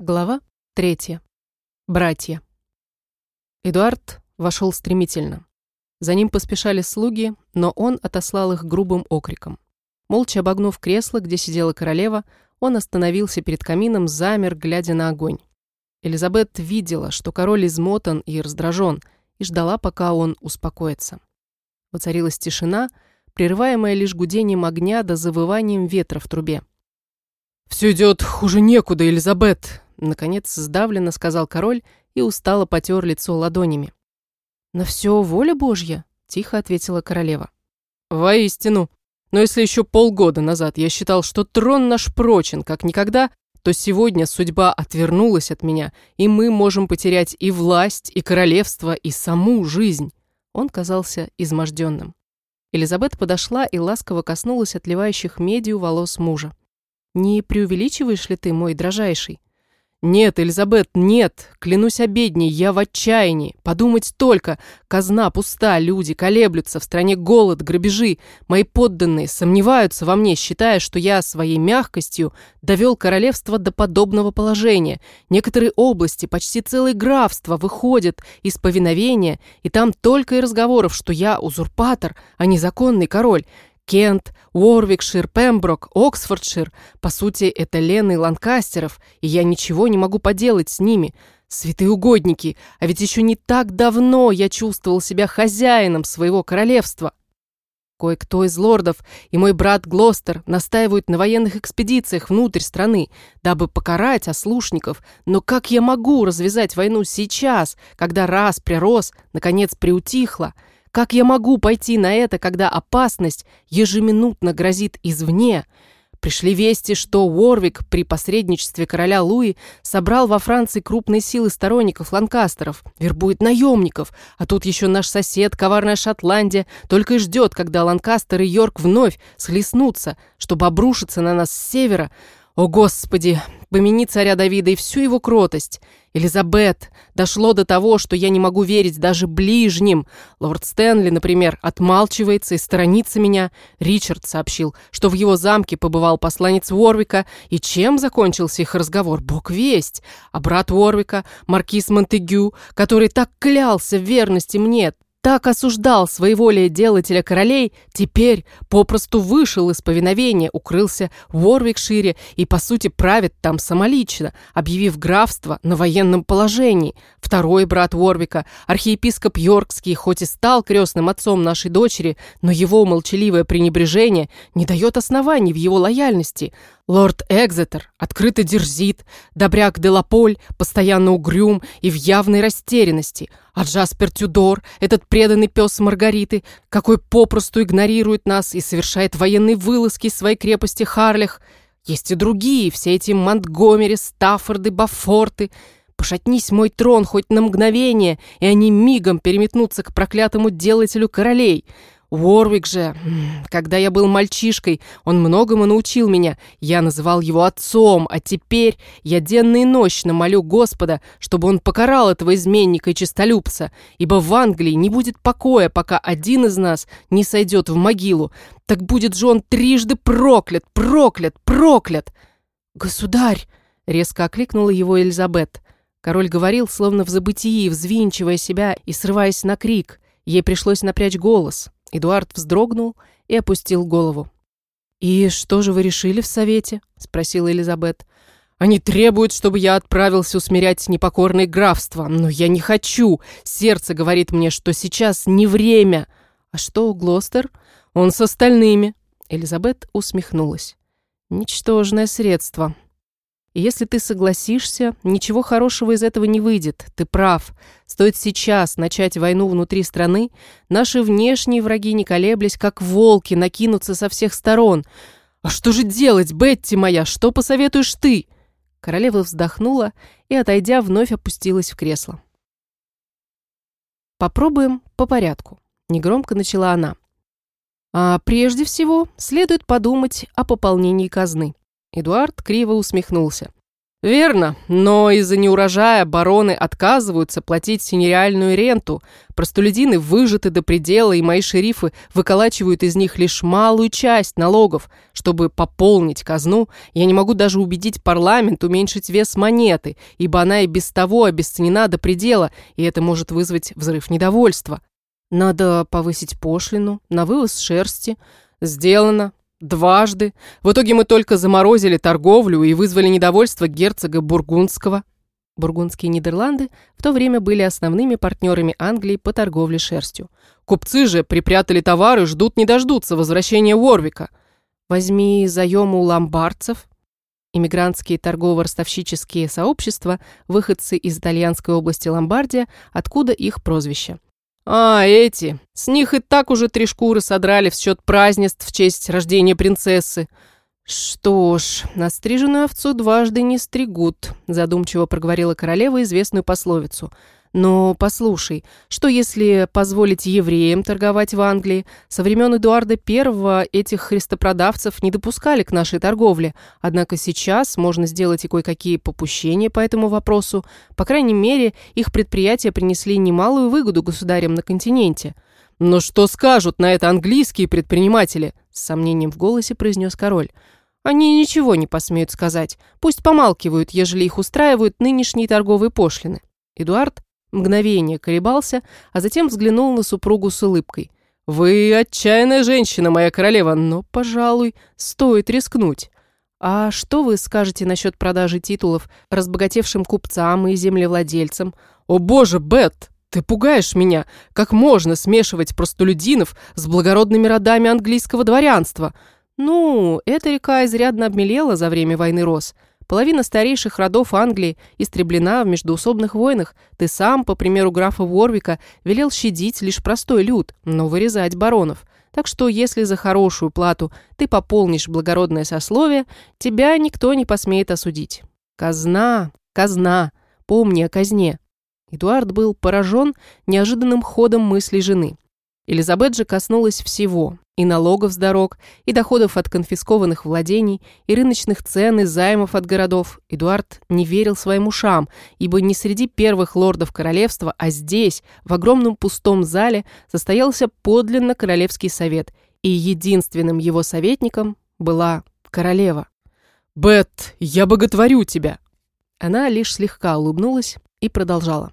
Глава третья. Братья. Эдуард вошел стремительно. За ним поспешали слуги, но он отослал их грубым окриком. Молча обогнув кресло, где сидела королева, он остановился перед камином, замер, глядя на огонь. Элизабет видела, что король измотан и раздражен, и ждала, пока он успокоится. Воцарилась тишина, прерываемая лишь гудением огня да завыванием ветра в трубе. «Все идет хуже некуда, Элизабет», Наконец, сдавленно сказал король и устало потер лицо ладонями. «На все воля Божья», — тихо ответила королева. «Воистину. Но если еще полгода назад я считал, что трон наш прочен, как никогда, то сегодня судьба отвернулась от меня, и мы можем потерять и власть, и королевство, и саму жизнь». Он казался изможденным. Элизабет подошла и ласково коснулась отливающих медью волос мужа. «Не преувеличиваешь ли ты, мой дрожайший?» «Нет, Элизабет, нет! Клянусь обедней, я в отчаянии! Подумать только! Казна пуста, люди колеблются, в стране голод, грабежи. Мои подданные сомневаются во мне, считая, что я своей мягкостью довел королевство до подобного положения. Некоторые области, почти целые графства, выходят из повиновения, и там только и разговоров, что я узурпатор, а не законный король. Кент, Уорвикшир, Пемброк, Оксфордшир. По сути, это Лены Ланкастеров, и я ничего не могу поделать с ними. Святые угодники, а ведь еще не так давно я чувствовал себя хозяином своего королевства. Кое-кто из лордов и мой брат Глостер настаивают на военных экспедициях внутрь страны, дабы покарать ослушников. Но как я могу развязать войну сейчас, когда раз прирос, наконец приутихла? Как я могу пойти на это, когда опасность ежеминутно грозит извне? Пришли вести, что Уорвик при посредничестве короля Луи собрал во Франции крупные силы сторонников Ланкастеров, вербует наемников, а тут еще наш сосед, коварная Шотландия, только и ждет, когда Ланкастер и Йорк вновь схлестнутся, чтобы обрушиться на нас с севера. О, Господи, помяни царя Давида и всю его кротость. Элизабет, дошло до того, что я не могу верить даже ближним. Лорд Стэнли, например, отмалчивается и сторонится меня. Ричард сообщил, что в его замке побывал посланец Уорвика, и чем закончился их разговор, бог весть. А брат Уорвика, маркиз Монтегю, который так клялся в верности мне, так осуждал своеволие делателя королей, теперь попросту вышел из повиновения, укрылся в Уорвикшире и, по сути, правит там самолично, объявив графство на военном положении. Второй брат Уорвика, архиепископ Йоркский, хоть и стал крестным отцом нашей дочери, но его молчаливое пренебрежение не дает оснований в его лояльности. Лорд Экзетер открыто дерзит, добряк Делаполь постоянно угрюм и в явной растерянности, а Джаспер Тюдор, этот преданный пес Маргариты, какой попросту игнорирует нас и совершает военные вылазки из своей крепости Харлях. Есть и другие, все эти Монтгомери, Стаффорды, Бафорты. Пошатнись мой трон хоть на мгновение, и они мигом переметнутся к проклятому делателю королей». Уорвик же, когда я был мальчишкой, он многому научил меня. Я называл его отцом, а теперь я денно и ночно молю Господа, чтобы он покарал этого изменника и честолюбца, ибо в Англии не будет покоя, пока один из нас не сойдет в могилу. Так будет же он трижды проклят, проклят, проклят!» «Государь!» — резко окликнула его Элизабет. Король говорил, словно в забытии, взвинчивая себя и срываясь на крик. Ей пришлось напрячь голос. Эдуард вздрогнул и опустил голову. «И что же вы решили в совете?» — спросила Элизабет. «Они требуют, чтобы я отправился усмирять непокорные графства, но я не хочу. Сердце говорит мне, что сейчас не время. А что Глостер? Он с остальными». Элизабет усмехнулась. «Ничтожное средство. Если ты согласишься, ничего хорошего из этого не выйдет. Ты прав. Стоит сейчас начать войну внутри страны, наши внешние враги, не колеблясь, как волки, накинутся со всех сторон. А что же делать, Бетти моя? Что посоветуешь ты? Королева вздохнула и, отойдя, вновь опустилась в кресло. Попробуем по порядку. Негромко начала она. А прежде всего следует подумать о пополнении казны. Эдуард криво усмехнулся. «Верно, но из-за неурожая бароны отказываются платить синереальную ренту. Простолюдины выжаты до предела, и мои шерифы выколачивают из них лишь малую часть налогов. Чтобы пополнить казну, я не могу даже убедить парламент уменьшить вес монеты, ибо она и без того обесценена до предела, и это может вызвать взрыв недовольства. Надо повысить пошлину на вывоз шерсти. Сделано. Дважды. В итоге мы только заморозили торговлю и вызвали недовольство герцога Бургундского. Бургундские Нидерланды в то время были основными партнерами Англии по торговле шерстью. Купцы же припрятали товары, ждут не дождутся возвращения Уорвика. Возьми заем у ломбардцев. Иммигрантские торгово-ростовщические сообщества, выходцы из итальянской области Ломбардия, откуда их прозвище – «А, эти. С них и так уже три шкуры содрали в счет празднеств в честь рождения принцессы». «Что ж, настриженную овцу дважды не стригут», задумчиво проговорила королева известную пословицу – но послушай, что если позволить евреям торговать в Англии? Со времен Эдуарда I этих христопродавцев не допускали к нашей торговле, однако сейчас можно сделать и кое-какие попущения по этому вопросу. По крайней мере, их предприятия принесли немалую выгоду государям на континенте. «Но что скажут на это английские предприниматели?» с сомнением в голосе произнес король. «Они ничего не посмеют сказать. Пусть помалкивают, ежели их устраивают нынешние торговые пошлины». Эдуард Мгновение колебался, а затем взглянул на супругу с улыбкой. «Вы отчаянная женщина, моя королева, но, пожалуй, стоит рискнуть. А что вы скажете насчет продажи титулов разбогатевшим купцам и землевладельцам? О боже, Бет, ты пугаешь меня! Как можно смешивать простолюдинов с благородными родами английского дворянства? Ну, эта река изрядно обмелела за время войны Рос». Половина старейших родов Англии истреблена в междуусобных войнах. Ты сам, по примеру графа Ворвика, велел щадить лишь простой люд, но вырезать баронов. Так что, если за хорошую плату ты пополнишь благородное сословие, тебя никто не посмеет осудить. Казна, казна, помни о казне. Эдуард был поражен неожиданным ходом мыслей жены. Элизабет же коснулась всего и налогов с дорог, и доходов от конфискованных владений, и рыночных цен, и займов от городов. Эдуард не верил своим ушам, ибо не среди первых лордов королевства, а здесь, в огромном пустом зале, состоялся подлинно королевский совет, и единственным его советником была королева. «Бет, я боготворю тебя!» Она лишь слегка улыбнулась и продолжала.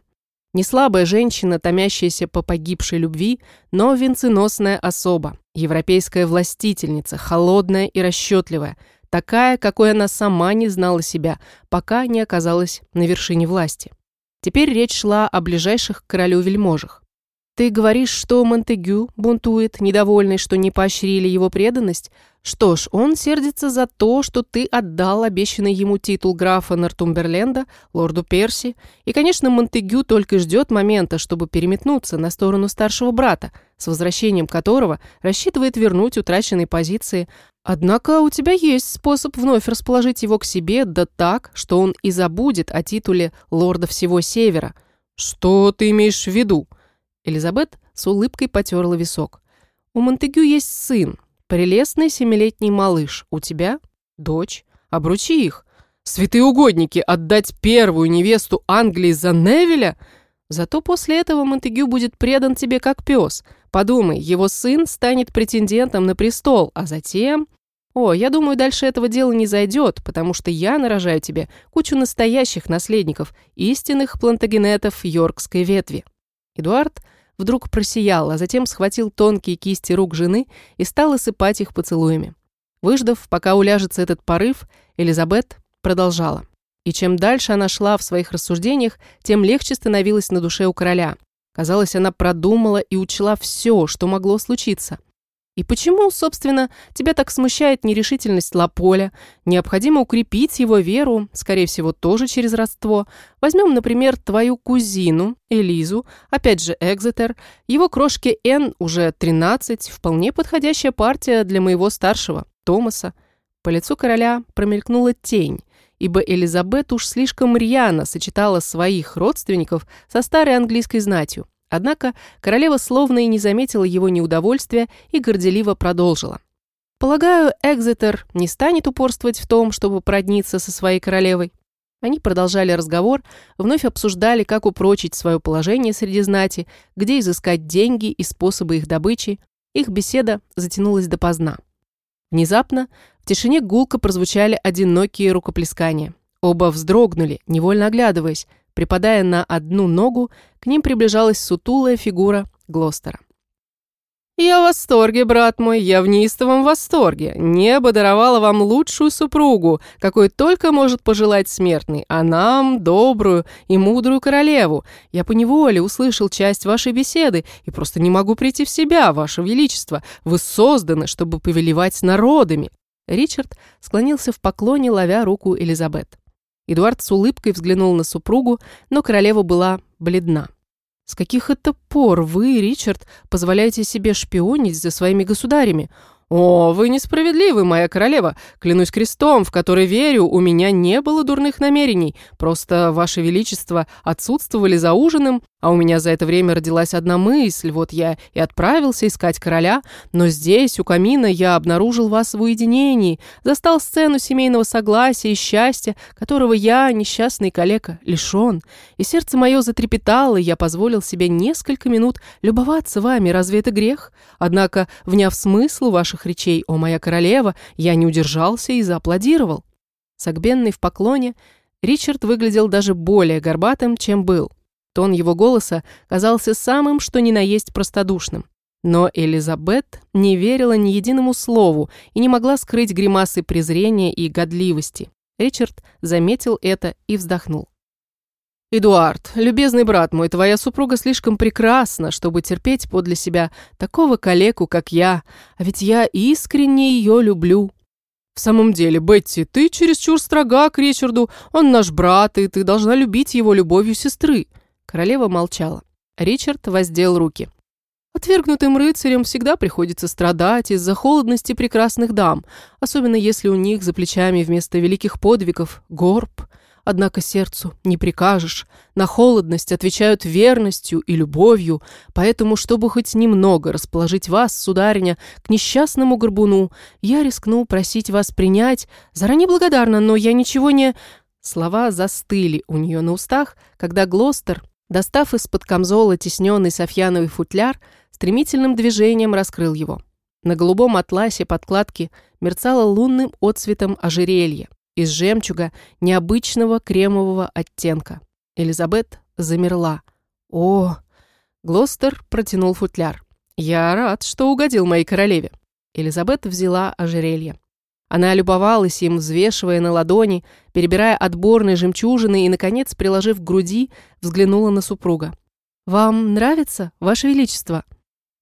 Не слабая женщина, томящаяся по погибшей любви, но венценосная особа, европейская властительница, холодная и расчетливая, такая, какой она сама не знала себя, пока не оказалась на вершине власти. Теперь речь шла о ближайших к королю вельможах. Ты говоришь, что Монтегю бунтует, недовольный, что не поощрили его преданность? Что ж, он сердится за то, что ты отдал обещанный ему титул графа Нортумберленда лорду Перси. И, конечно, Монтегю только ждет момента, чтобы переметнуться на сторону старшего брата, с возвращением которого рассчитывает вернуть утраченные позиции. Однако у тебя есть способ вновь расположить его к себе, да так, что он и забудет о титуле лорда всего Севера. Что ты имеешь в виду? Элизабет с улыбкой потерла висок. «У Монтегю есть сын, прелестный семилетний малыш. У тебя дочь. Обручи их. Святые угодники, отдать первую невесту Англии за Невеля? Зато после этого Монтегю будет предан тебе как пес. Подумай, его сын станет претендентом на престол, а затем... О, я думаю, дальше этого дела не зайдет, потому что я нарожаю тебе кучу настоящих наследников, истинных плантагенетов йоркской ветви». Эдуард вдруг просиял, а затем схватил тонкие кисти рук жены и стал осыпать их поцелуями. Выждав, пока уляжется этот порыв, Элизабет продолжала. И чем дальше она шла в своих рассуждениях, тем легче становилось на душе у короля. Казалось, она продумала и учла все, что могло случиться. И почему, собственно, тебя так смущает нерешительность Лаполя? Необходимо укрепить его веру, скорее всего, тоже через родство. Возьмем, например, твою кузину, Элизу, опять же Экзетер. Его крошке Н уже 13, вполне подходящая партия для моего старшего, Томаса. По лицу короля промелькнула тень, ибо Элизабет уж слишком рьяно сочетала своих родственников со старой английской знатью. Однако королева словно и не заметила его неудовольствия и горделиво продолжила. «Полагаю, Экзетер не станет упорствовать в том, чтобы продниться со своей королевой. Они продолжали разговор, вновь обсуждали, как упрочить свое положение среди знати, где изыскать деньги и способы их добычи. Их беседа затянулась допоздна. Внезапно в тишине гулко прозвучали одинокие рукоплескания. Оба вздрогнули, невольно оглядываясь. Припадая на одну ногу, к ним приближалась сутулая фигура Глостера. «Я в восторге, брат мой, я в неистовом восторге. Небо даровало вам лучшую супругу, какой только может пожелать смертный, а нам добрую и мудрую королеву. Я поневоле услышал часть вашей беседы и просто не могу прийти в себя, ваше величество. Вы созданы, чтобы повелевать народами». Ричард склонился в поклоне, ловя руку Элизабет. Эдуард с улыбкой взглянул на супругу, но королева была бледна. «С каких это пор вы, Ричард, позволяете себе шпионить за своими государями? «О, вы несправедливы, моя королева. Клянусь крестом, в который верю, у меня не было дурных намерений. Просто, ваше величество, отсутствовали за ужином, а у меня за это время родилась одна мысль. Вот я и отправился искать короля, но здесь, у камина, я обнаружил вас в уединении, застал сцену семейного согласия и счастья, которого я, несчастный калека, лишен. И сердце мое затрепетало, и я позволил себе несколько минут любоваться вами. Разве это грех? Однако, вняв ваших ваших речей, о моя королева, я не удержался и зааплодировал». Согбенный в поклоне, Ричард выглядел даже более горбатым, чем был. Тон его голоса казался самым, что ни на есть простодушным. Но Элизабет не верила ни единому слову и не могла скрыть гримасы презрения и годливости. Ричард заметил это и вздохнул. «Эдуард, любезный брат мой, твоя супруга слишком прекрасна, чтобы терпеть подле себя такого калеку, как я, а ведь я искренне ее люблю». «В самом деле, Бетти, ты чересчур строга к Ричарду, он наш брат, и ты должна любить его любовью сестры». Королева молчала. Ричард воздел руки. Отвергнутым рыцарям всегда приходится страдать из-за холодности прекрасных дам, особенно если у них за плечами вместо великих подвигов горб – Однако сердцу не прикажешь. На холодность отвечают верностью и любовью, поэтому, чтобы хоть немного расположить вас, сударыня, к несчастному горбуну, я рискну просить вас принять. Заранее благодарна, но я ничего не...» Слова застыли у нее на устах, когда Глостер, достав из-под камзола тесненный софьяновый футляр, стремительным движением раскрыл его. На голубом атласе подкладки мерцало лунным отцветом ожерелье из жемчуга необычного кремового оттенка. Элизабет замерла. «О!» Глостер протянул футляр. «Я рад, что угодил моей королеве». Элизабет взяла ожерелье. Она любовалась им, взвешивая на ладони, перебирая отборные жемчужины и, наконец, приложив к груди, взглянула на супруга. «Вам нравится, Ваше Величество?»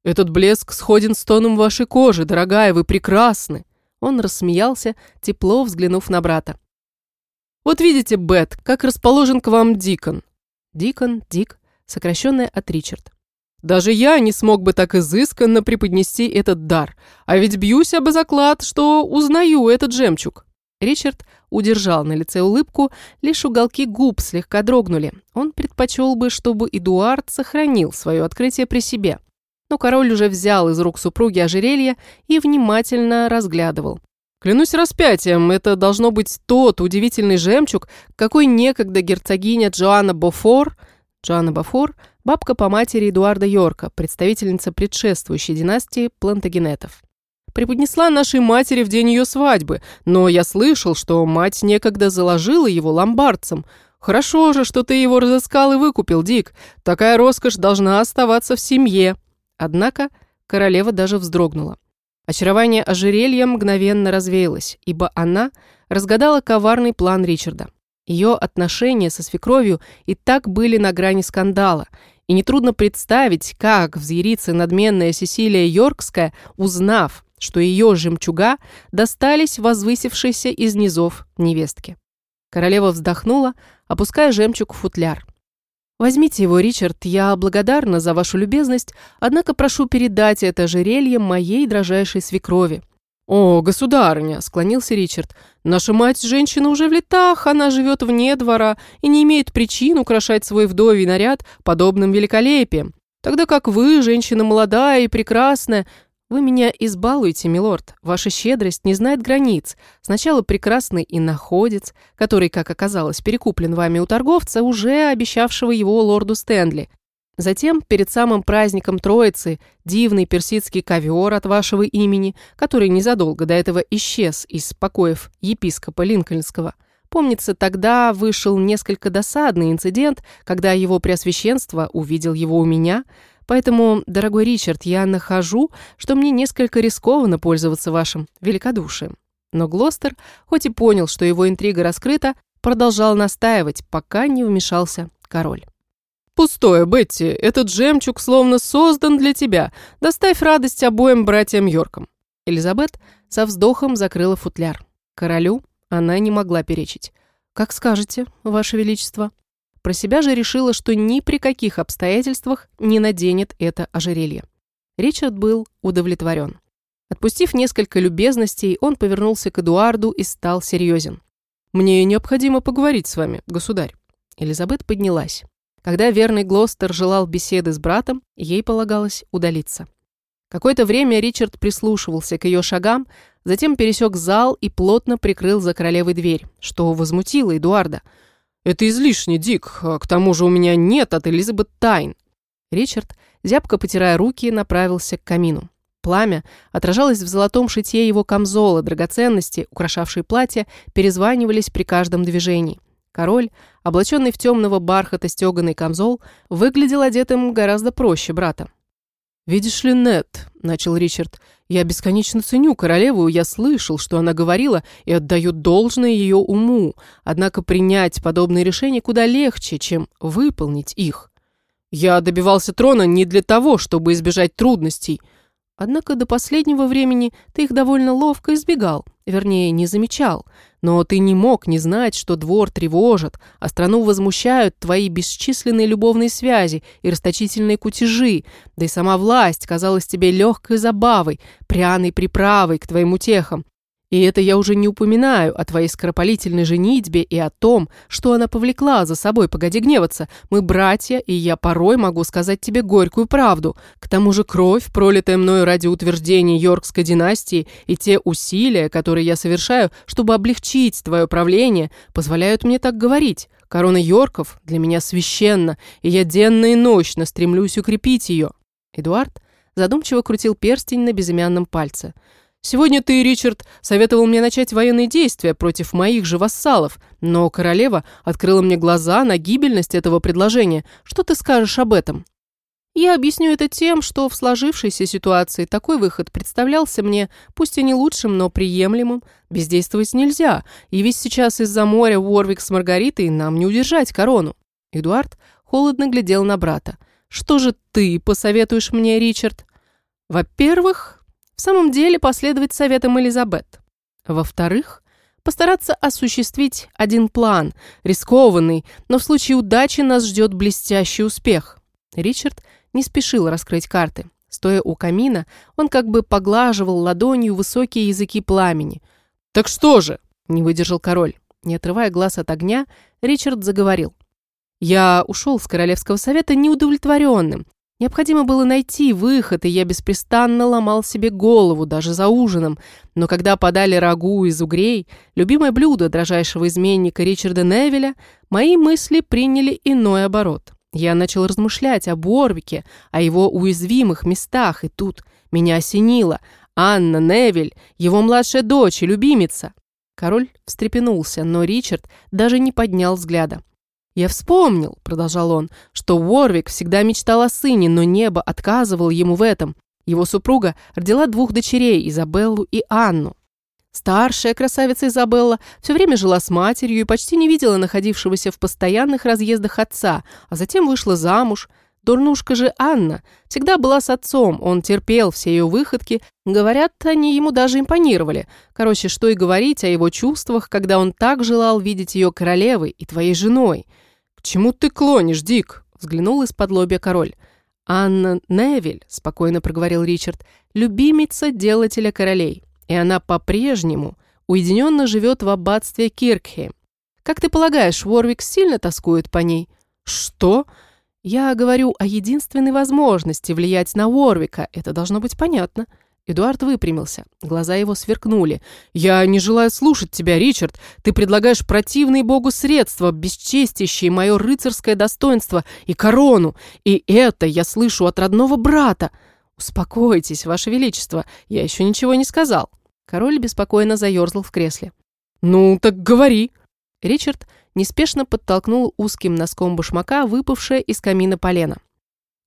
«Этот блеск сходен с тоном вашей кожи, дорогая, вы прекрасны!» Он рассмеялся, тепло взглянув на брата. «Вот видите, Бет, как расположен к вам Дикон». Дикон, Дик, сокращенное от Ричард. «Даже я не смог бы так изысканно преподнести этот дар, а ведь бьюсь об заклад, что узнаю этот жемчуг». Ричард удержал на лице улыбку, лишь уголки губ слегка дрогнули. Он предпочел бы, чтобы Эдуард сохранил свое открытие при себе но король уже взял из рук супруги ожерелье и внимательно разглядывал. Клянусь распятием, это должно быть тот удивительный жемчуг, какой некогда герцогиня Джоанна Бофор, Джоанна Бофор, бабка по матери Эдуарда Йорка, представительница предшествующей династии Плантагенетов. Преподнесла нашей матери в день ее свадьбы, но я слышал, что мать некогда заложила его ломбардцам. Хорошо же, что ты его разыскал и выкупил, Дик. Такая роскошь должна оставаться в семье. Однако королева даже вздрогнула. Очарование ожерелья мгновенно развеялось, ибо она разгадала коварный план Ричарда. Ее отношения со свекровью и так были на грани скандала, и нетрудно представить, как взъярится надменная Сесилия Йоркская, узнав, что ее жемчуга достались возвысившейся из низов невестке. Королева вздохнула, опуская жемчуг в футляр. Возьмите его, Ричард, я благодарна за вашу любезность, однако прошу передать это ожерелье моей дрожайшей свекрови». «О, государыня!» – склонился Ричард. «Наша мать женщина уже в летах, она живет вне двора и не имеет причин украшать свой вдовий наряд подобным великолепием. Тогда как вы, женщина молодая и прекрасная, «Вы меня избалуете, милорд. Ваша щедрость не знает границ. Сначала прекрасный иноходец, который, как оказалось, перекуплен вами у торговца, уже обещавшего его лорду Стэнли. Затем, перед самым праздником Троицы, дивный персидский ковер от вашего имени, который незадолго до этого исчез из покоев епископа Линкольнского. Помнится, тогда вышел несколько досадный инцидент, когда его преосвященство увидел его у меня – Поэтому, дорогой Ричард, я нахожу, что мне несколько рискованно пользоваться вашим великодушием. Но Глостер, хоть и понял, что его интрига раскрыта, продолжал настаивать, пока не вмешался король. «Пустое, Бетти, этот жемчуг словно создан для тебя. Доставь радость обоим братьям Йоркам». Элизабет со вздохом закрыла футляр. Королю она не могла перечить. «Как скажете, ваше величество». Про себя же решила, что ни при каких обстоятельствах не наденет это ожерелье. Ричард был удовлетворен. Отпустив несколько любезностей, он повернулся к Эдуарду и стал серьезен. «Мне необходимо поговорить с вами, государь». Элизабет поднялась. Когда верный Глостер желал беседы с братом, ей полагалось удалиться. Какое-то время Ричард прислушивался к ее шагам, затем пересек зал и плотно прикрыл за королевой дверь, что возмутило Эдуарда – «Это излишне, Дик. К тому же у меня нет от Элизабет тайн». Ричард, зябко потирая руки, направился к камину. Пламя отражалось в золотом шитье его камзола, драгоценности, украшавшие платье, перезванивались при каждом движении. Король, облаченный в темного бархата стеганый камзол, выглядел одетым гораздо проще брата. «Видишь ли, Нет, начал Ричард, — «я бесконечно ценю королеву, я слышал, что она говорила, и отдаю должное ее уму, однако принять подобные решения куда легче, чем выполнить их. Я добивался трона не для того, чтобы избежать трудностей, Однако до последнего времени ты их довольно ловко избегал, вернее, не замечал. Но ты не мог не знать, что двор тревожит, а страну возмущают твои бесчисленные любовные связи и расточительные кутежи, да и сама власть казалась тебе легкой забавой, пряной приправой к твоим утехам. И это я уже не упоминаю о твоей скоропалительной женитьбе и о том, что она повлекла за собой, погоди гневаться. Мы братья, и я порой могу сказать тебе горькую правду. К тому же кровь, пролитая мною ради утверждения Йоркской династии, и те усилия, которые я совершаю, чтобы облегчить твое правление, позволяют мне так говорить. Корона Йорков для меня священна, и я денно и ночно стремлюсь укрепить ее». Эдуард задумчиво крутил перстень на безымянном пальце – Сегодня ты, Ричард, советовал мне начать военные действия против моих же вассалов, но королева открыла мне глаза на гибельность этого предложения. Что ты скажешь об этом?» Я объясню это тем, что в сложившейся ситуации такой выход представлялся мне, пусть и не лучшим, но приемлемым. Бездействовать нельзя, и ведь сейчас из-за моря Уорвик с Маргаритой нам не удержать корону. Эдуард холодно глядел на брата. «Что же ты посоветуешь мне, Ричард?» «Во-первых, самом деле последовать советам Элизабет. Во-вторых, постараться осуществить один план, рискованный, но в случае удачи нас ждет блестящий успех. Ричард не спешил раскрыть карты. Стоя у камина, он как бы поглаживал ладонью высокие языки пламени. «Так что же?» – не выдержал король. Не отрывая глаз от огня, Ричард заговорил. «Я ушел с Королевского совета неудовлетворенным. Необходимо было найти выход, и я беспрестанно ломал себе голову, даже за ужином. Но когда подали рагу из угрей, любимое блюдо дрожайшего изменника Ричарда Невеля, мои мысли приняли иной оборот. Я начал размышлять об Орвике, о его уязвимых местах, и тут меня осенило. Анна Невель, его младшая дочь и любимица. Король встрепенулся, но Ричард даже не поднял взгляда. «Я вспомнил», — продолжал он, «что Уорвик всегда мечтал о сыне, но небо отказывало ему в этом. Его супруга родила двух дочерей, Изабеллу и Анну. Старшая красавица Изабелла все время жила с матерью и почти не видела находившегося в постоянных разъездах отца, а затем вышла замуж. Дурнушка же Анна всегда была с отцом, он терпел все ее выходки, говорят, они ему даже импонировали. Короче, что и говорить о его чувствах, когда он так желал видеть ее королевой и твоей женой – чему ты клонишь, Дик?» — взглянул из-под лобья король. «Анна Невиль», — спокойно проговорил Ричард, — «любимица делателя королей, и она по-прежнему уединенно живет в аббатстве Киркхейм. Как ты полагаешь, Уорвик сильно тоскует по ней?» «Что?» «Я говорю о единственной возможности влиять на Уорвика, это должно быть понятно». Эдуард выпрямился. Глаза его сверкнули. «Я не желаю слушать тебя, Ричард. Ты предлагаешь противные богу средства, бесчестящие мое рыцарское достоинство и корону. И это я слышу от родного брата. Успокойтесь, ваше величество, я еще ничего не сказал». Король беспокойно заерзал в кресле. «Ну, так говори». Ричард неспешно подтолкнул узким носком башмака выпавшее из камина полено.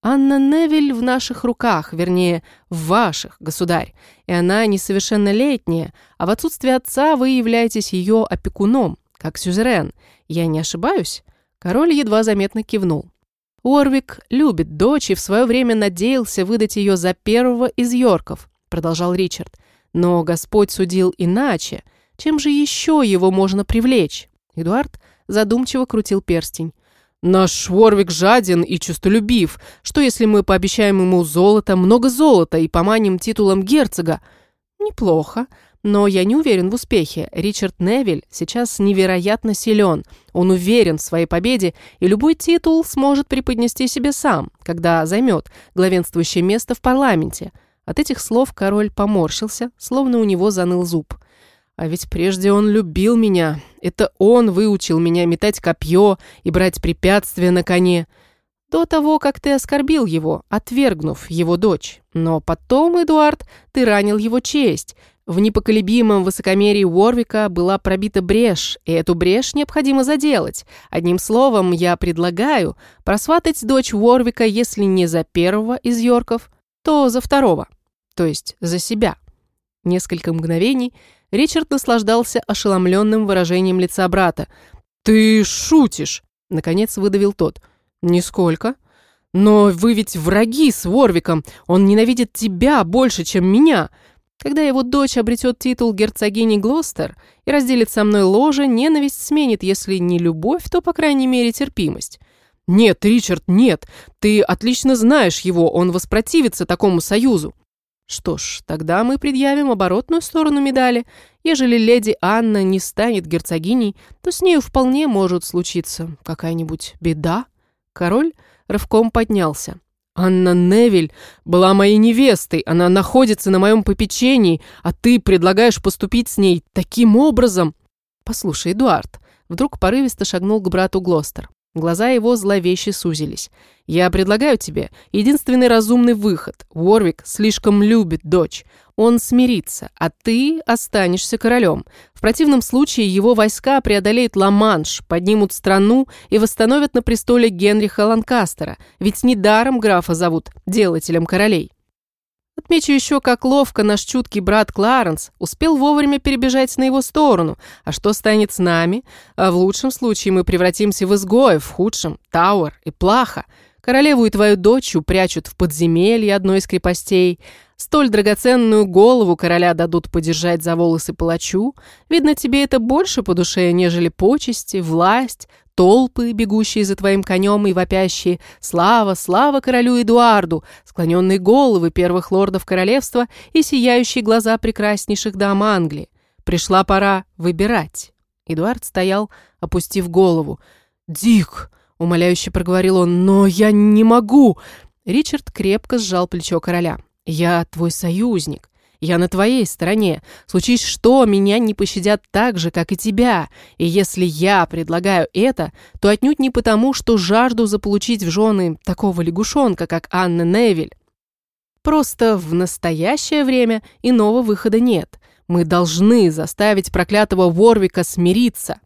Анна Невель в наших руках, вернее, в ваших, государь, и она несовершеннолетняя, а в отсутствие отца вы являетесь ее опекуном, как сюзерен. Я не ошибаюсь?» Король едва заметно кивнул. «Уорвик любит дочь и в свое время надеялся выдать ее за первого из Йорков», продолжал Ричард. «Но Господь судил иначе. Чем же еще его можно привлечь?» Эдуард задумчиво крутил перстень. Наш Ворвик жаден и честолюбив. Что, если мы пообещаем ему золото, много золота и поманим титулом герцога? Неплохо. Но я не уверен в успехе. Ричард Невиль сейчас невероятно силен. Он уверен в своей победе, и любой титул сможет преподнести себе сам, когда займет главенствующее место в парламенте. От этих слов король поморщился, словно у него заныл зуб. А ведь прежде он любил меня. Это он выучил меня метать копье и брать препятствия на коне. До того, как ты оскорбил его, отвергнув его дочь. Но потом, Эдуард, ты ранил его честь. В непоколебимом высокомерии Уорвика была пробита брешь, и эту брешь необходимо заделать. Одним словом, я предлагаю просватать дочь Уорвика, если не за первого из Йорков, то за второго, то есть за себя. Несколько мгновений Ричард наслаждался ошеломленным выражением лица брата. «Ты шутишь!» — наконец выдавил тот. «Нисколько. Но вы ведь враги с Ворвиком. Он ненавидит тебя больше, чем меня. Когда его дочь обретет титул герцогини Глостер и разделит со мной ложе, ненависть сменит, если не любовь, то, по крайней мере, терпимость». «Нет, Ричард, нет. Ты отлично знаешь его, он воспротивится такому союзу». Что ж, тогда мы предъявим оборотную сторону медали. Ежели леди Анна не станет герцогиней, то с нею вполне может случиться какая-нибудь беда. Король рывком поднялся. «Анна Невиль была моей невестой, она находится на моем попечении, а ты предлагаешь поступить с ней таким образом?» «Послушай, Эдуард», — вдруг порывисто шагнул к брату Глостер. Глаза его зловеще сузились. «Я предлагаю тебе единственный разумный выход. Уорвик слишком любит дочь. Он смирится, а ты останешься королем. В противном случае его войска преодолеют Ла-Манш, поднимут страну и восстановят на престоле Генриха Ланкастера, ведь недаром графа зовут делателем королей. Отмечу еще, как ловко наш чуткий брат Кларенс успел вовремя перебежать на его сторону. А что станет с нами? А в лучшем случае мы превратимся в изгоев, в худшем – Тауэр и Плаха. Королеву и твою дочь прячут в подземелье одной из крепостей. Столь драгоценную голову короля дадут подержать за волосы палачу. Видно, тебе это больше по душе, нежели почести, власть, толпы, бегущие за твоим конем и вопящие «Слава, слава королю Эдуарду!», склоненные головы первых лордов королевства и сияющие глаза прекраснейших дам Англии. Пришла пора выбирать. Эдуард стоял, опустив голову. «Дик!» — умоляюще проговорил он. «Но я не могу!» Ричард крепко сжал плечо короля. «Я твой союзник. Я на твоей стороне. Случись что, меня не пощадят так же, как и тебя. И если я предлагаю это, то отнюдь не потому, что жажду заполучить в жены такого лягушонка, как Анна Невиль. Просто в настоящее время иного выхода нет. Мы должны заставить проклятого Ворвика смириться.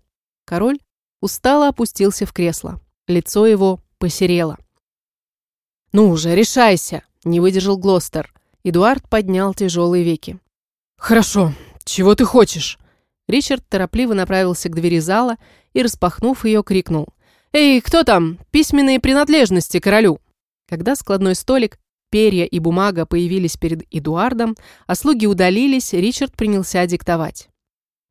Король устало опустился в кресло. Лицо его посерело. «Ну уже решайся!» — не выдержал Глостер. Эдуард поднял тяжелые веки. «Хорошо. Чего ты хочешь?» Ричард торопливо направился к двери зала и, распахнув ее, крикнул. «Эй, кто там? Письменные принадлежности королю!» Когда складной столик, перья и бумага появились перед Эдуардом, а слуги удалились, Ричард принялся диктовать.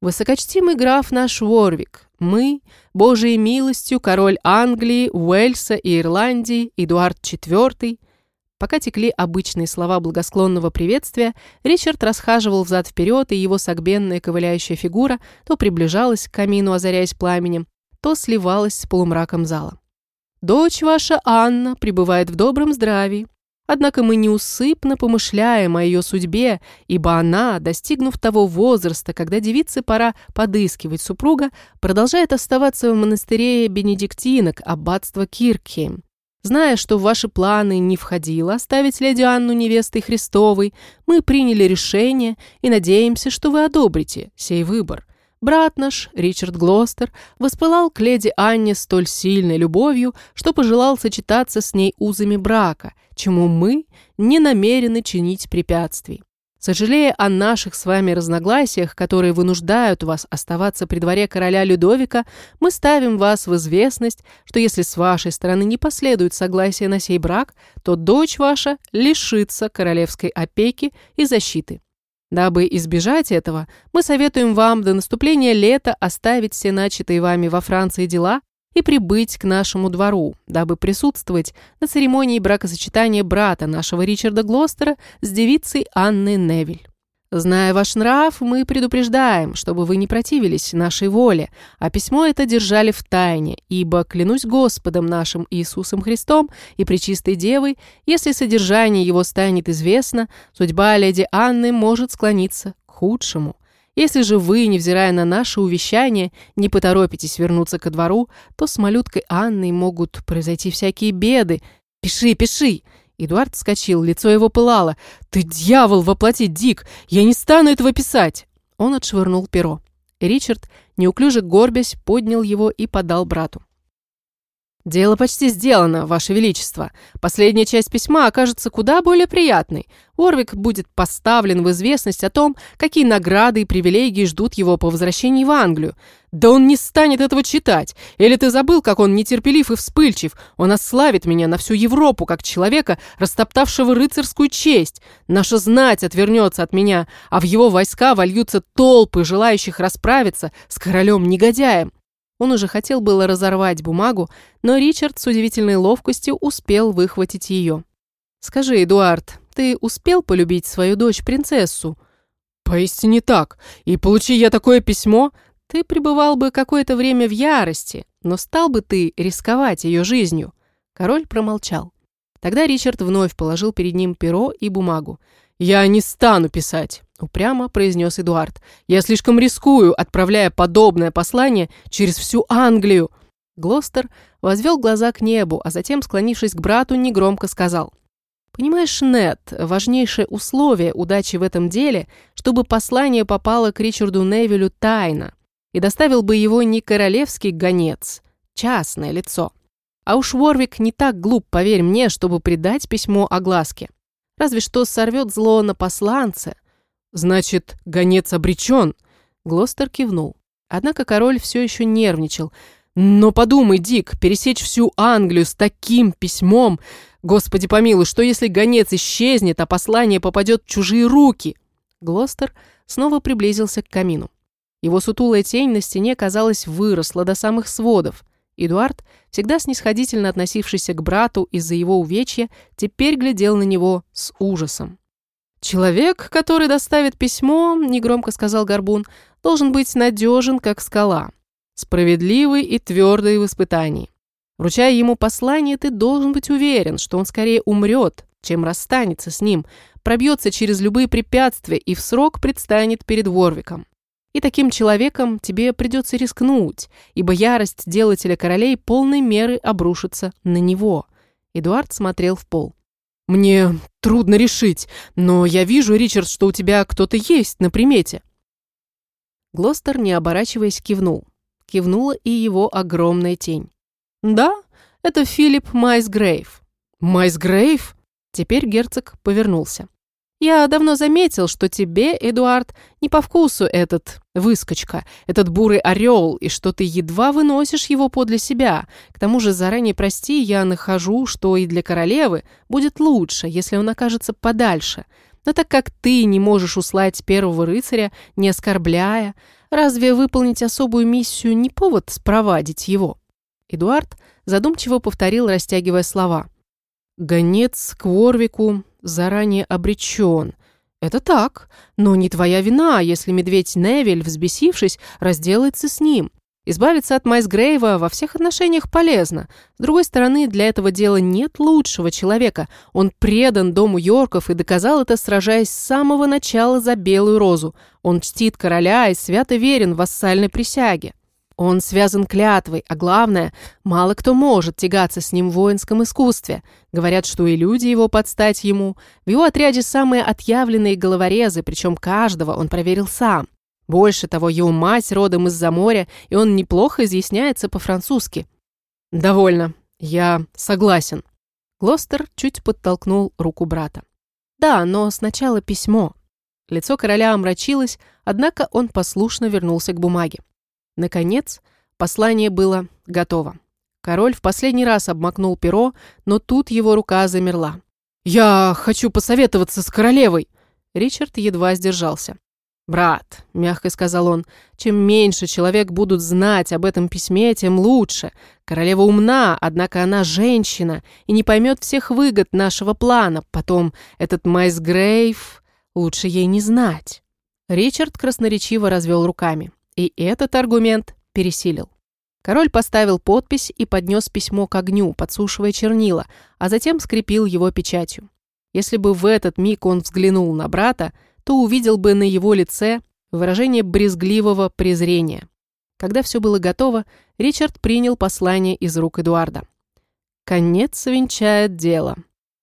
«Высокочтимый граф наш Ворвик, мы, Божией милостью, король Англии, Уэльса и Ирландии, Эдуард IV, Пока текли обычные слова благосклонного приветствия, Ричард расхаживал взад-вперед, и его согбенная ковыляющая фигура то приближалась к камину, озаряясь пламенем, то сливалась с полумраком зала. «Дочь ваша Анна пребывает в добром здравии. Однако мы неусыпно помышляем о ее судьбе, ибо она, достигнув того возраста, когда девице пора подыскивать супруга, продолжает оставаться в монастыре бенедиктинок аббатства Киркхейм. Зная, что в ваши планы не входило оставить леди Анну невестой Христовой, мы приняли решение и надеемся, что вы одобрите сей выбор. Брат наш, Ричард Глостер, воспылал к леди Анне столь сильной любовью, что пожелал сочетаться с ней узами брака, чему мы не намерены чинить препятствий. Сожалея о наших с вами разногласиях, которые вынуждают вас оставаться при дворе короля Людовика, мы ставим вас в известность, что если с вашей стороны не последует согласие на сей брак, то дочь ваша лишится королевской опеки и защиты. Дабы избежать этого, мы советуем вам до наступления лета оставить все начатые вами во Франции дела и прибыть к нашему двору, дабы присутствовать на церемонии бракосочетания брата нашего Ричарда Глостера с девицей Анны Невиль. Зная ваш нрав, мы предупреждаем, чтобы вы не противились нашей воле, а письмо это держали в тайне, ибо, клянусь Господом нашим Иисусом Христом и Пречистой Девой, если содержание его станет известно, судьба леди Анны может склониться к худшему. Если же вы, невзирая на наше увещание, не поторопитесь вернуться ко двору, то с малюткой Анной могут произойти всякие беды. Пиши, пиши!» Эдуард вскочил, лицо его пылало. «Ты дьявол воплоти, Дик! Я не стану этого писать!» Он отшвырнул перо. Ричард, неуклюже горбясь, поднял его и подал брату. «Дело почти сделано, Ваше Величество. Последняя часть письма окажется куда более приятной. Орвик будет поставлен в известность о том, какие награды и привилегии ждут его по возвращении в Англию. Да он не станет этого читать. Или ты забыл, как он нетерпелив и вспыльчив? Он ославит меня на всю Европу, как человека, растоптавшего рыцарскую честь. Наша знать отвернется от меня, а в его войска вольются толпы, желающих расправиться с королем-негодяем. Он уже хотел было разорвать бумагу, но Ричард с удивительной ловкостью успел выхватить ее. «Скажи, Эдуард, ты успел полюбить свою дочь-принцессу?» «Поистине так. И получи я такое письмо, ты пребывал бы какое-то время в ярости, но стал бы ты рисковать ее жизнью». Король промолчал. Тогда Ричард вновь положил перед ним перо и бумагу. «Я не стану писать», — упрямо произнес Эдуард. «Я слишком рискую, отправляя подобное послание через всю Англию». Глостер возвел глаза к небу, а затем, склонившись к брату, негромко сказал. «Понимаешь, Нед, важнейшее условие удачи в этом деле, чтобы послание попало к Ричарду Невилю тайно, и доставил бы его не королевский гонец, частное лицо. А уж Ворвик не так глуп, поверь мне, чтобы предать письмо огласке. Разве что сорвет зло на посланце. Значит, гонец обречен. Глостер кивнул. Однако король все еще нервничал. Но подумай, Дик, пересечь всю Англию с таким письмом. Господи помилуй, что если гонец исчезнет, а послание попадет в чужие руки? Глостер снова приблизился к камину. Его сутулая тень на стене, казалось, выросла до самых сводов. Эдуард, всегда снисходительно относившийся к брату из-за его увечья, теперь глядел на него с ужасом. «Человек, который доставит письмо, — негромко сказал Горбун, — должен быть надежен, как скала, справедливый и твердый в испытании. Вручая ему послание, ты должен быть уверен, что он скорее умрет, чем расстанется с ним, пробьется через любые препятствия и в срок предстанет перед Ворвиком. И таким человеком тебе придется рискнуть, ибо ярость делателя королей полной меры обрушится на него. Эдуард смотрел в пол. «Мне трудно решить, но я вижу, Ричард, что у тебя кто-то есть на примете». Глостер, не оборачиваясь, кивнул. Кивнула и его огромная тень. «Да, это Филипп Майсгрейв». «Майсгрейв?» Теперь герцог повернулся. Я давно заметил, что тебе, Эдуард, не по вкусу этот выскочка, этот бурый орел, и что ты едва выносишь его подле себя. К тому же, заранее прости, я нахожу, что и для королевы будет лучше, если он окажется подальше. Но так как ты не можешь услать первого рыцаря, не оскорбляя, разве выполнить особую миссию не повод спровадить его?» Эдуард задумчиво повторил, растягивая слова. «Гонец к Ворвику, заранее обречен. Это так, но не твоя вина, если медведь Невель, взбесившись, разделается с ним. Избавиться от Майсгрейва во всех отношениях полезно. С другой стороны, для этого дела нет лучшего человека. Он предан дому Йорков и доказал это, сражаясь с самого начала за Белую Розу. Он чтит короля и свято верен вассальной присяге. Он связан клятвой, а главное, мало кто может тягаться с ним в воинском искусстве. Говорят, что и люди его подстать ему. В его отряде самые отъявленные головорезы, причем каждого он проверил сам. Больше того, его мать родом из-за моря, и он неплохо изъясняется по-французски. «Довольно. Я согласен». Глостер чуть подтолкнул руку брата. «Да, но сначала письмо». Лицо короля омрачилось, однако он послушно вернулся к бумаге. Наконец, послание было готово. Король в последний раз обмакнул перо, но тут его рука замерла. «Я хочу посоветоваться с королевой!» Ричард едва сдержался. «Брат», — мягко сказал он, — «чем меньше человек будут знать об этом письме, тем лучше. Королева умна, однако она женщина и не поймет всех выгод нашего плана. Потом этот Майс Грейв лучше ей не знать». Ричард красноречиво развел руками, и этот аргумент пересилил. Король поставил подпись и поднес письмо к огню, подсушивая чернила, а затем скрепил его печатью. Если бы в этот миг он взглянул на брата, то увидел бы на его лице выражение брезгливого презрения. Когда все было готово, Ричард принял послание из рук Эдуарда. «Конец венчает дело.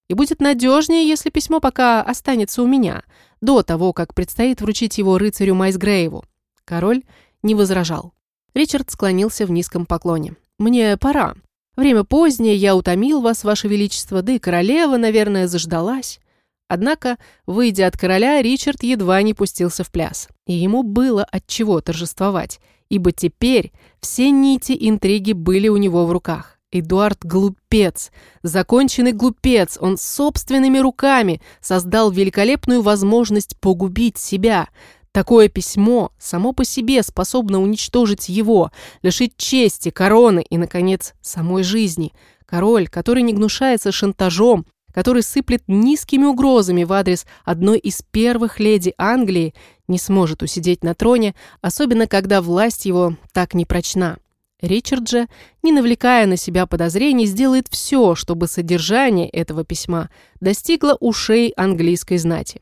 И будет надежнее, если письмо пока останется у меня, до того, как предстоит вручить его рыцарю Майсгрейву». Король не возражал. Ричард склонился в низком поклоне. «Мне пора. Время позднее, я утомил вас, ваше величество, да и королева, наверное, заждалась». Однако, выйдя от короля, Ричард едва не пустился в пляс. И ему было от чего торжествовать, ибо теперь все нити интриги были у него в руках. Эдуард глупец, законченный глупец, он собственными руками создал великолепную возможность погубить себя. Такое письмо само по себе способно уничтожить его, лишить чести, короны и, наконец, самой жизни. Король, который не гнушается шантажом, который сыплет низкими угрозами в адрес одной из первых леди Англии, не сможет усидеть на троне, особенно когда власть его так непрочна. Ричард же, не навлекая на себя подозрений, сделает все, чтобы содержание этого письма достигло ушей английской знати.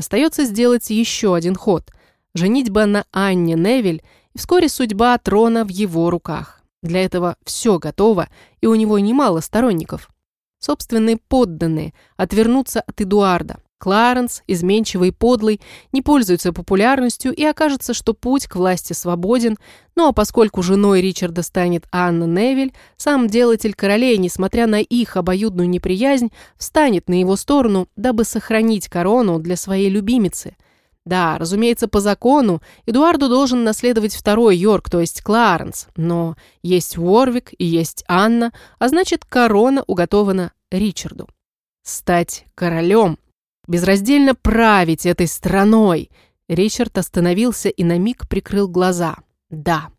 Остается сделать еще один ход – женитьба на Анне Невиль, и вскоре судьба трона в его руках. Для этого все готово, и у него немало сторонников. Собственные подданные отвернутся от Эдуарда. Кларенс, изменчивый и подлый, не пользуется популярностью и окажется, что путь к власти свободен, ну а поскольку женой Ричарда станет Анна Невиль, сам делатель королей, несмотря на их обоюдную неприязнь, встанет на его сторону, дабы сохранить корону для своей любимицы – да, разумеется, по закону Эдуарду должен наследовать второй Йорк, то есть Кларенс, но есть Уорвик и есть Анна, а значит, корона уготована Ричарду. Стать королем, безраздельно править этой страной. Ричард остановился и на миг прикрыл глаза. Да,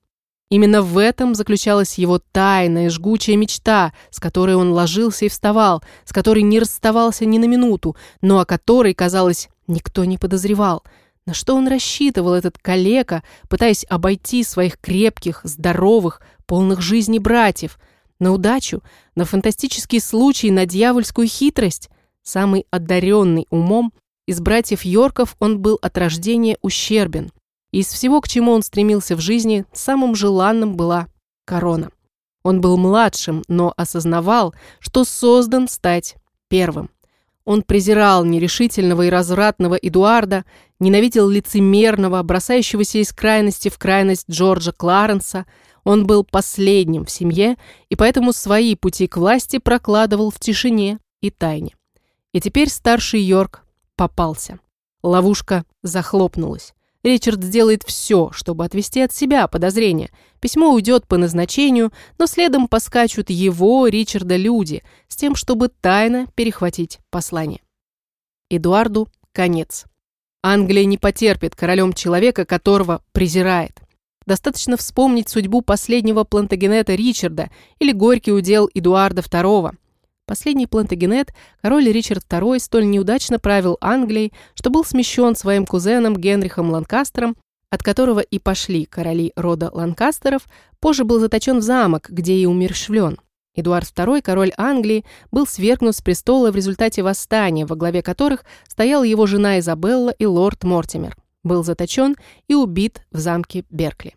Именно в этом заключалась его тайная жгучая мечта, с которой он ложился и вставал, с которой не расставался ни на минуту, но о которой, казалось, никто не подозревал. На что он рассчитывал, этот калека, пытаясь обойти своих крепких, здоровых, полных жизни братьев? На удачу? На фантастический случай? На дьявольскую хитрость? Самый одаренный умом, из братьев Йорков он был от рождения ущербен. Из всего, к чему он стремился в жизни, самым желанным была корона. Он был младшим, но осознавал, что создан стать первым. Он презирал нерешительного и развратного Эдуарда, ненавидел лицемерного, бросающегося из крайности в крайность Джорджа Кларенса. Он был последним в семье и поэтому свои пути к власти прокладывал в тишине и тайне. И теперь старший Йорк попался. Ловушка захлопнулась. Ричард сделает все, чтобы отвести от себя подозрения. Письмо уйдет по назначению, но следом поскачут его, Ричарда, люди, с тем, чтобы тайно перехватить послание. Эдуарду конец. Англия не потерпит королем человека, которого презирает. Достаточно вспомнить судьбу последнего плантагенета Ричарда или горький удел Эдуарда II. Последний Плантагенет, король Ричард II, столь неудачно правил Англией, что был смещен своим кузеном Генрихом Ланкастером, от которого и пошли короли рода Ланкастеров, позже был заточен в замок, где и умершвлен. Эдуард II, король Англии, был свергнут с престола в результате восстания, во главе которых стояла его жена Изабелла и лорд Мортимер. Был заточен и убит в замке Беркли.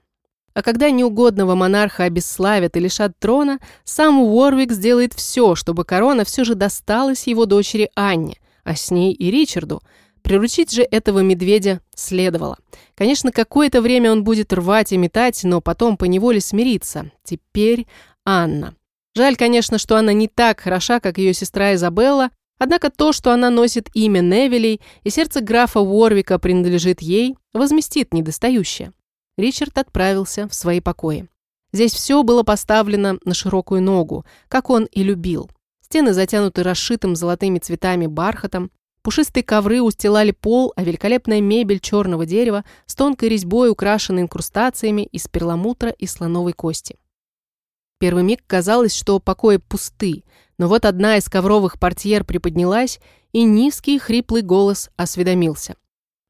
А когда неугодного монарха обесславят и лишат трона, сам Уорвик сделает все, чтобы корона все же досталась его дочери Анне, а с ней и Ричарду. Приручить же этого медведя следовало. Конечно, какое-то время он будет рвать и метать, но потом поневоле смириться. Теперь Анна. Жаль, конечно, что она не так хороша, как ее сестра Изабелла, однако то, что она носит имя Невилей и сердце графа Уорвика принадлежит ей, возместит недостающее. Ричард отправился в свои покои. Здесь все было поставлено на широкую ногу, как он и любил. Стены затянуты расшитым золотыми цветами бархатом, пушистые ковры устилали пол, а великолепная мебель черного дерева с тонкой резьбой украшена инкрустациями из перламутра и слоновой кости. Первый миг казалось, что покои пусты, но вот одна из ковровых портьер приподнялась, и низкий хриплый голос осведомился.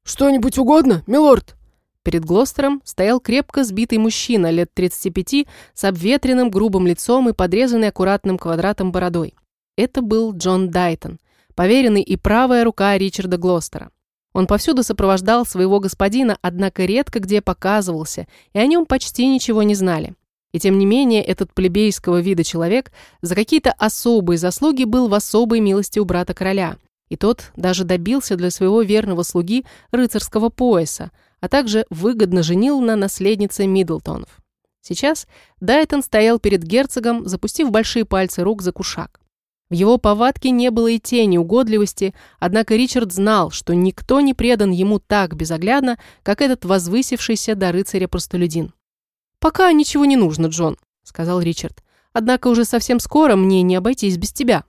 «Что-нибудь угодно, милорд?» Перед Глостером стоял крепко сбитый мужчина лет 35 с обветренным грубым лицом и подрезанной аккуратным квадратом бородой. Это был Джон Дайтон, поверенный и правая рука Ричарда Глостера. Он повсюду сопровождал своего господина, однако редко где показывался, и о нем почти ничего не знали. И тем не менее, этот плебейского вида человек за какие-то особые заслуги был в особой милости у брата короля. И тот даже добился для своего верного слуги рыцарского пояса, а также выгодно женил на наследнице Миддлтонов. Сейчас Дайтон стоял перед герцогом, запустив большие пальцы рук за кушак. В его повадке не было и тени угодливости, однако Ричард знал, что никто не предан ему так безоглядно, как этот возвысившийся до рыцаря простолюдин. «Пока ничего не нужно, Джон», — сказал Ричард. «Однако уже совсем скоро мне не обойтись без тебя».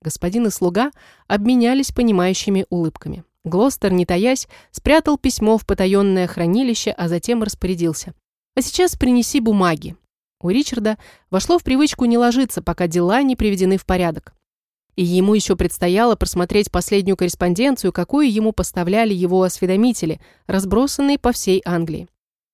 Господин и слуга обменялись понимающими улыбками. Глостер, не таясь, спрятал письмо в потаенное хранилище, а затем распорядился. «А сейчас принеси бумаги». У Ричарда вошло в привычку не ложиться, пока дела не приведены в порядок. И ему еще предстояло просмотреть последнюю корреспонденцию, какую ему поставляли его осведомители, разбросанные по всей Англии.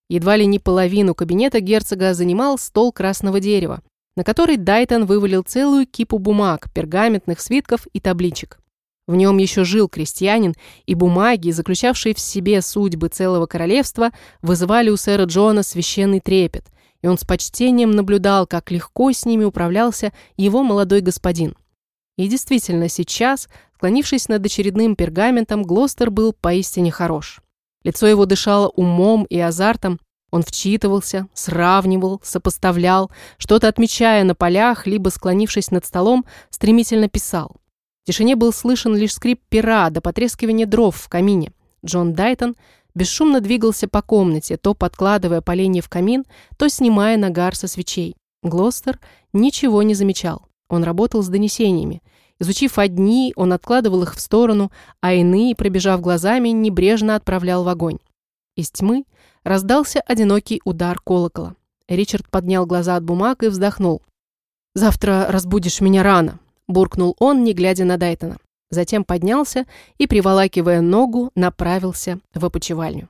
Едва ли не половину кабинета герцога занимал стол красного дерева, на который Дайтон вывалил целую кипу бумаг, пергаментных свитков и табличек. В нем еще жил крестьянин, и бумаги, заключавшие в себе судьбы целого королевства, вызывали у сэра Джона священный трепет, и он с почтением наблюдал, как легко с ними управлялся его молодой господин. И действительно, сейчас, склонившись над очередным пергаментом, Глостер был поистине хорош. Лицо его дышало умом и азартом, он вчитывался, сравнивал, сопоставлял, что-то отмечая на полях, либо, склонившись над столом, стремительно писал. В тишине был слышен лишь скрип пера до потрескивания дров в камине. Джон Дайтон бесшумно двигался по комнате, то подкладывая поленья в камин, то снимая нагар со свечей. Глостер ничего не замечал. Он работал с донесениями. Изучив одни, он откладывал их в сторону, а иные, пробежав глазами, небрежно отправлял в огонь. Из тьмы раздался одинокий удар колокола. Ричард поднял глаза от бумаг и вздохнул. «Завтра разбудишь меня рано», буркнул он, не глядя на Дайтона. Затем поднялся и, приволакивая ногу, направился в опочивальню.